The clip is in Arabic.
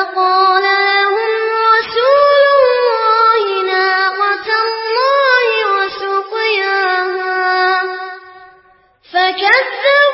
فقال لهم رسول الله ناقة الله وسقياها فكذبوا